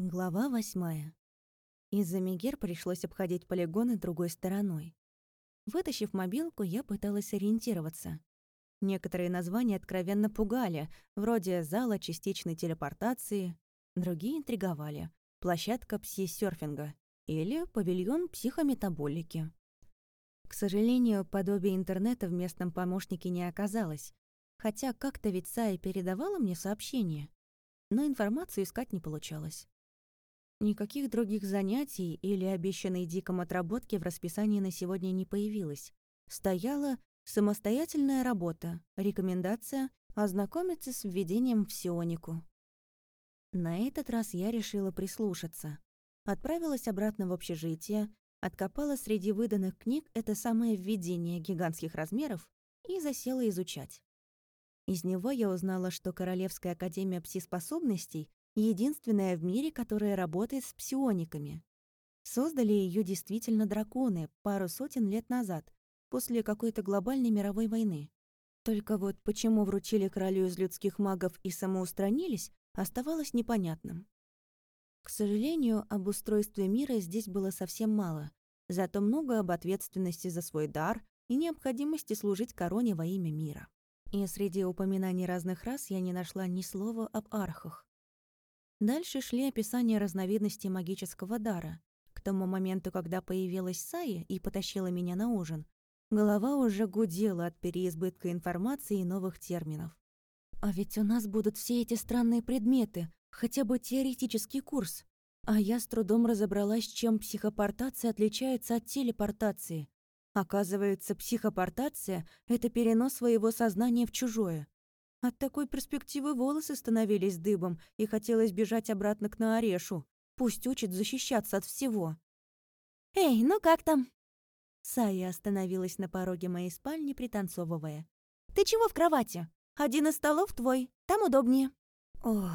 Глава восьмая. Из-за Мегер пришлось обходить полигоны другой стороной. Вытащив мобилку, я пыталась ориентироваться. Некоторые названия откровенно пугали, вроде «Зала частичной телепортации», другие интриговали «Площадка пси-серфинга» или «Павильон психометаболики». К сожалению, подобия интернета в местном помощнике не оказалось, хотя как-то ведь Сая передавала мне сообщение, но информацию искать не получалось. Никаких других занятий или обещанной диком отработки в расписании на сегодня не появилось. Стояла самостоятельная работа, рекомендация ознакомиться с введением в псионику. На этот раз я решила прислушаться. Отправилась обратно в общежитие, откопала среди выданных книг это самое введение гигантских размеров и засела изучать. Из него я узнала, что Королевская академия пси-способностей единственная в мире, которая работает с псиониками. Создали ее действительно драконы пару сотен лет назад, после какой-то глобальной мировой войны. Только вот почему вручили королю из людских магов и самоустранились, оставалось непонятным. К сожалению, об устройстве мира здесь было совсем мало, зато много об ответственности за свой дар и необходимости служить короне во имя мира. И среди упоминаний разных рас я не нашла ни слова об архах. Дальше шли описания разновидностей магического дара. К тому моменту, когда появилась Сая и потащила меня на ужин, голова уже гудела от переизбытка информации и новых терминов. А ведь у нас будут все эти странные предметы, хотя бы теоретический курс. А я с трудом разобралась, чем психопортация отличается от телепортации. Оказывается, психопортация — это перенос своего сознания в чужое. От такой перспективы волосы становились дыбом, и хотелось бежать обратно к Наарешу. Пусть учит защищаться от всего. «Эй, ну как там?» Сая остановилась на пороге моей спальни, пританцовывая. «Ты чего в кровати? Один из столов твой, там удобнее». О,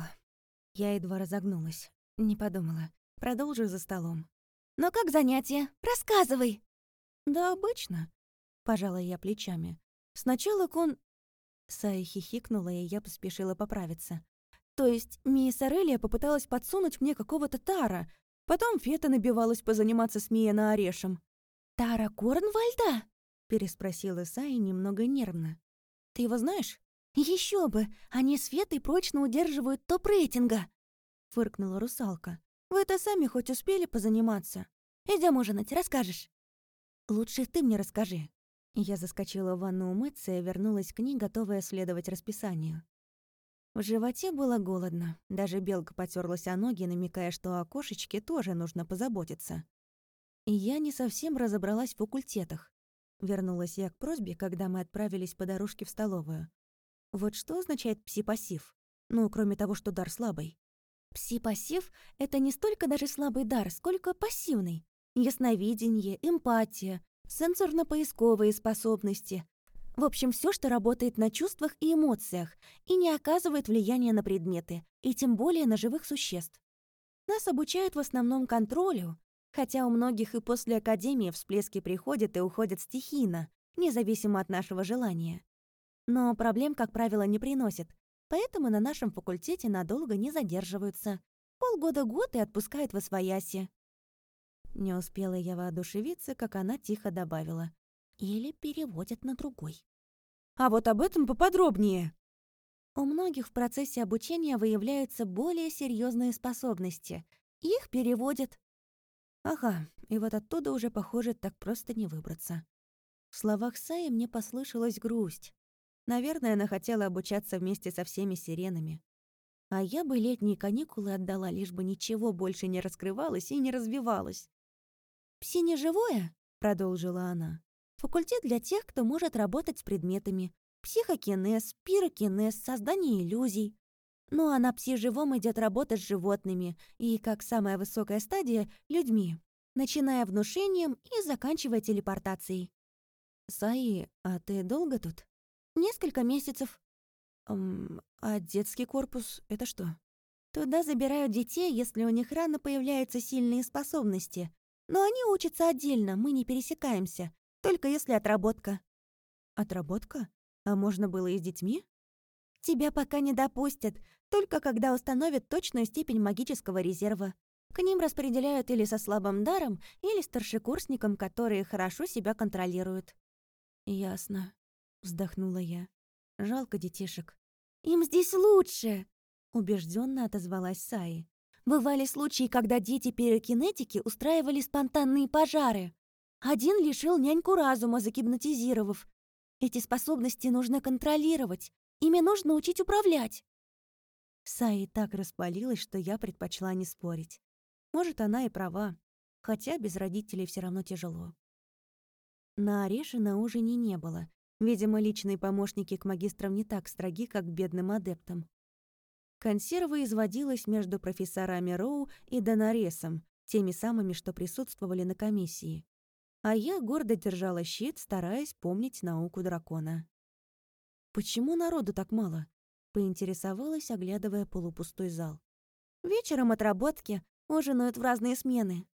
я едва разогнулась. Не подумала. Продолжу за столом. «Но как занятие? Рассказывай!» «Да обычно», — пожала я плечами. «Сначала кон Сая хихикнула, и я поспешила поправиться. То есть мисс Орелия попыталась подсунуть мне какого-то Тара. Потом Фета набивалась позаниматься с Мия на орешем. «Тара Корнвальда?» — переспросила Сая немного нервно. «Ты его знаешь?» Еще бы! Они с Фетой прочно удерживают топ-рейтинга!» — фыркнула русалка. «Вы-то сами хоть успели позаниматься? Идем ужинать, расскажешь?» «Лучше ты мне расскажи», я заскочила в ванну умыться и вернулась к ней, готовая следовать расписанию. В животе было голодно. Даже белка потерлась о ноги, намекая, что о кошечке тоже нужно позаботиться. И я не совсем разобралась в факультетах. Вернулась я к просьбе, когда мы отправились по дорожке в столовую. Вот что означает пси-пассив? Ну, кроме того, что дар слабый. Пси-пассив — это не столько даже слабый дар, сколько пассивный. Ясновидение, эмпатия, сенсорно-поисковые способности. В общем, все, что работает на чувствах и эмоциях и не оказывает влияния на предметы, и тем более на живых существ. Нас обучают в основном контролю, хотя у многих и после академии всплески приходят и уходят стихийно, независимо от нашего желания. Но проблем, как правило, не приносят, поэтому на нашем факультете надолго не задерживаются. Полгода-год и отпускают в освояси. Не успела я воодушевиться, как она тихо добавила. Или переводят на другой. «А вот об этом поподробнее!» У многих в процессе обучения выявляются более серьезные способности. Их переводят. Ага, и вот оттуда уже, похоже, так просто не выбраться. В словах Саи мне послышалась грусть. Наверное, она хотела обучаться вместе со всеми сиренами. А я бы летние каникулы отдала, лишь бы ничего больше не раскрывалось и не развивалось. «Пси-неживое», — продолжила она, — «факультет для тех, кто может работать с предметами. Психокинез, пирокинез, создание иллюзий. Ну а на пси-живом идет работа с животными и, как самая высокая стадия, людьми, начиная внушением и заканчивая телепортацией». «Саи, а ты долго тут?» «Несколько месяцев». «Эм, а детский корпус — это что?» «Туда забирают детей, если у них рано появляются сильные способности, но они учатся отдельно, мы не пересекаемся, только если отработка». «Отработка? А можно было и с детьми?» «Тебя пока не допустят, только когда установят точную степень магического резерва. К ним распределяют или со слабым даром, или старшекурсникам, которые хорошо себя контролируют». «Ясно», — вздохнула я. «Жалко детишек». «Им здесь лучше!» — убежденно отозвалась Саи. «Бывали случаи, когда дети-пирокинетики устраивали спонтанные пожары. Один лишил няньку разума, загипнотизировав. Эти способности нужно контролировать, ими нужно учить управлять». Саи так распалилась, что я предпочла не спорить. Может, она и права, хотя без родителей все равно тяжело. На Ореше на ужине не было. Видимо, личные помощники к магистрам не так строги, как к бедным адептам. Консерва изводилась между профессорами Роу и Донаресом, теми самыми, что присутствовали на комиссии. А я гордо держала щит, стараясь помнить науку дракона. «Почему народу так мало?» — поинтересовалась, оглядывая полупустой зал. «Вечером отработки, ужинают в разные смены».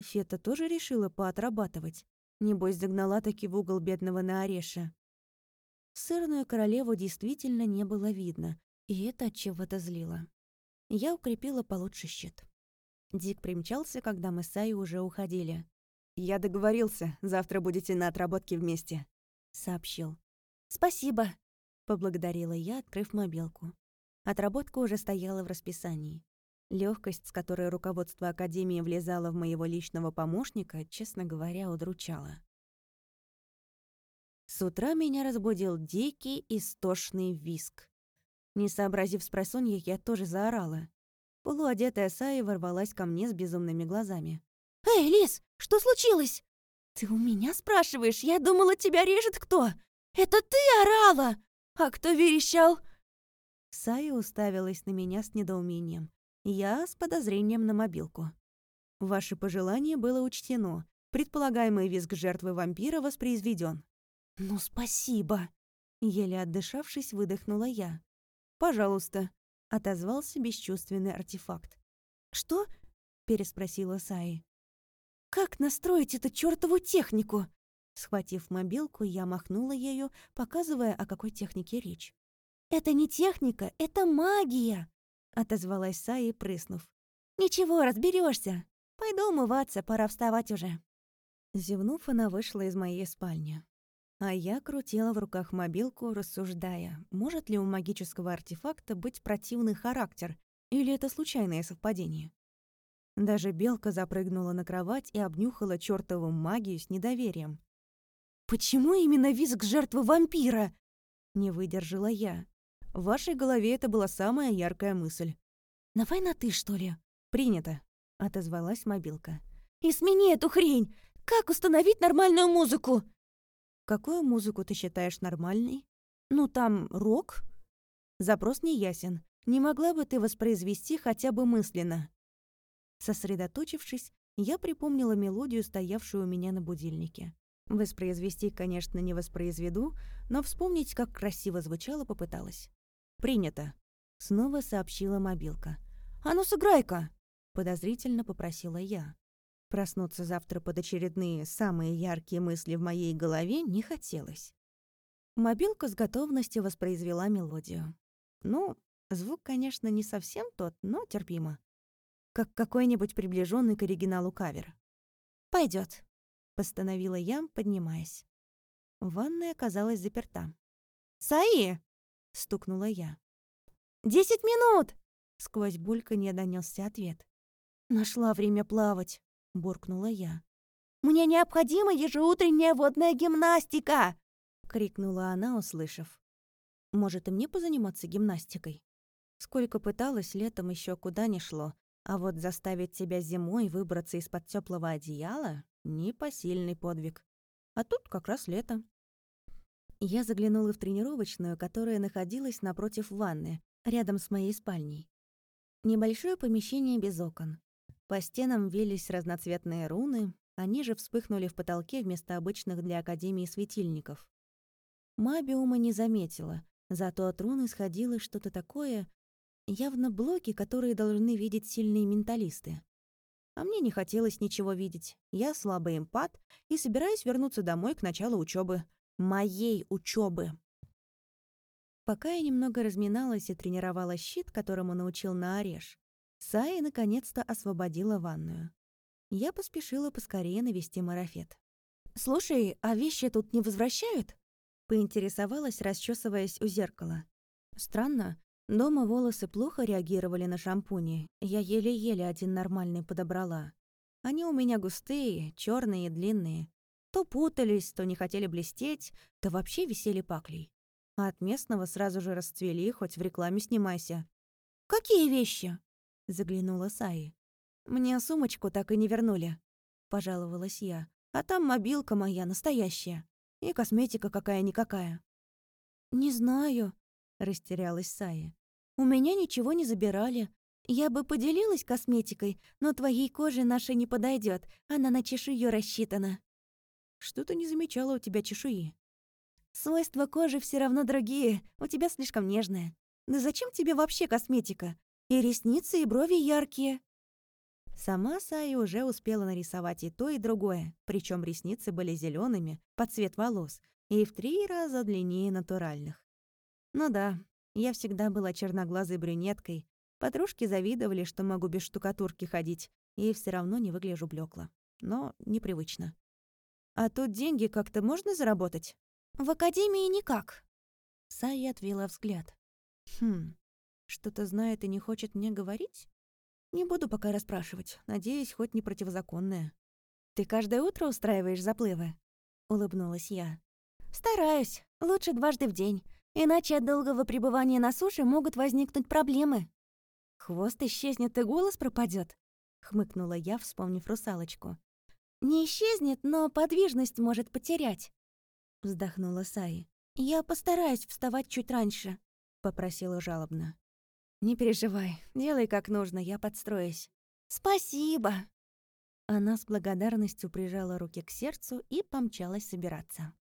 Фета тоже решила поотрабатывать. Небось, загнала таки в угол бедного на Ореша. Сырную королеву действительно не было видно, и это от чего-то злило. Я укрепила получше щит. Дик примчался, когда мы с Ай уже уходили. «Я договорился, завтра будете на отработке вместе», — сообщил. «Спасибо», — поблагодарила я, открыв мобилку. Отработка уже стояла в расписании. Легкость, с которой руководство Академии влезало в моего личного помощника, честно говоря, удручала. С утра меня разбудил дикий, истошный виск. Не сообразив с просонья, я тоже заорала. Полуодетая Сая ворвалась ко мне с безумными глазами. «Эй, Лис, что случилось?» «Ты у меня спрашиваешь? Я думала, тебя режет кто!» «Это ты орала! А кто верещал?» Сая уставилась на меня с недоумением. Я с подозрением на мобилку. Ваше пожелание было учтено. Предполагаемый визг жертвы вампира воспроизведен. «Ну, спасибо!» Еле отдышавшись, выдохнула я. «Пожалуйста», — отозвался бесчувственный артефакт. «Что?» — переспросила Саи. «Как настроить эту чёртову технику?» Схватив мобилку, я махнула ею, показывая, о какой технике речь. «Это не техника, это магия!» отозвалась Саи, прыснув. «Ничего, разберешься. Пойду умываться, пора вставать уже». Зевнув, она вышла из моей спальни. А я крутила в руках мобилку, рассуждая, может ли у магического артефакта быть противный характер, или это случайное совпадение. Даже белка запрыгнула на кровать и обнюхала чёртову магию с недоверием. «Почему именно визг жертвы вампира?» Не выдержала я. В вашей голове это была самая яркая мысль. «Давай на «ты», что ли?» «Принято», — отозвалась мобилка. «И смени эту хрень! Как установить нормальную музыку?» «Какую музыку ты считаешь нормальной?» «Ну, там, рок?» Запрос не ясен. Не могла бы ты воспроизвести хотя бы мысленно? Сосредоточившись, я припомнила мелодию, стоявшую у меня на будильнике. Воспроизвести, конечно, не воспроизведу, но вспомнить, как красиво звучало, попыталась. «Принято», — снова сообщила мобилка. «А ну, сыграй-ка!» — подозрительно попросила я. Проснуться завтра под очередные самые яркие мысли в моей голове не хотелось. Мобилка с готовностью воспроизвела мелодию. Ну, звук, конечно, не совсем тот, но терпимо. Как какой-нибудь приближенный к оригиналу кавер. Пойдет, постановила я, поднимаясь. Ванная оказалась заперта. «Саи!» — стукнула я. «Десять минут!» — сквозь бульканье донесся ответ. «Нашла время плавать», — буркнула я. «Мне необходима ежеутренняя водная гимнастика!» — крикнула она, услышав. «Может, и мне позаниматься гимнастикой?» Сколько пыталась, летом еще куда не шло, а вот заставить себя зимой выбраться из-под теплого одеяла — непосильный подвиг. А тут как раз лето. Я заглянула в тренировочную, которая находилась напротив ванны, рядом с моей спальней. Небольшое помещение без окон. По стенам велись разноцветные руны, они же вспыхнули в потолке вместо обычных для Академии светильников. Мабиума не заметила, зато от рун исходило что-то такое, явно блоки, которые должны видеть сильные менталисты. А мне не хотелось ничего видеть. Я слабый эмпат и собираюсь вернуться домой к началу учебы моей учебы. Пока я немного разминалась и тренировала щит, которому научил на ореш, Сая наконец-то освободила ванную. Я поспешила поскорее навести марафет. «Слушай, а вещи тут не возвращают?» Поинтересовалась, расчесываясь у зеркала. Странно, дома волосы плохо реагировали на шампуни. Я еле-еле один нормальный подобрала. Они у меня густые, черные и длинные. То путались, то не хотели блестеть, то вообще висели паклей. А от местного сразу же расцвели, хоть в рекламе снимайся. «Какие вещи?» — заглянула Саи. «Мне сумочку так и не вернули», — пожаловалась я. «А там мобилка моя настоящая. И косметика какая-никакая». «Не знаю», — растерялась Сая. «У меня ничего не забирали. Я бы поделилась косметикой, но твоей коже нашей не подойдет. Она на чешую рассчитана». «Что-то не замечала у тебя чешуи». «Свойства кожи все равно другие. У тебя слишком нежная. Да зачем тебе вообще косметика? И ресницы, и брови яркие». Сама Сая уже успела нарисовать и то, и другое, причем ресницы были зелеными под цвет волос и в три раза длиннее натуральных. Ну да, я всегда была черноглазой брюнеткой. Подружки завидовали, что могу без штукатурки ходить, и все равно не выгляжу блекло. Но непривычно. А тут деньги как-то можно заработать? В академии никак. Сая отвела взгляд. Хм, что-то знает и не хочет мне говорить? Не буду пока расспрашивать. Надеюсь, хоть не противозаконное. Ты каждое утро устраиваешь заплывы? Улыбнулась я. Стараюсь. Лучше дважды в день. Иначе от долгого пребывания на суше могут возникнуть проблемы. Хвост исчезнет и голос пропадет. Хмыкнула я, вспомнив русалочку. Не исчезнет, но подвижность может потерять. Вздохнула Саи. Я постараюсь вставать чуть раньше, попросила жалобно. «Не переживай, делай как нужно, я подстроюсь». «Спасибо!» Она с благодарностью прижала руки к сердцу и помчалась собираться.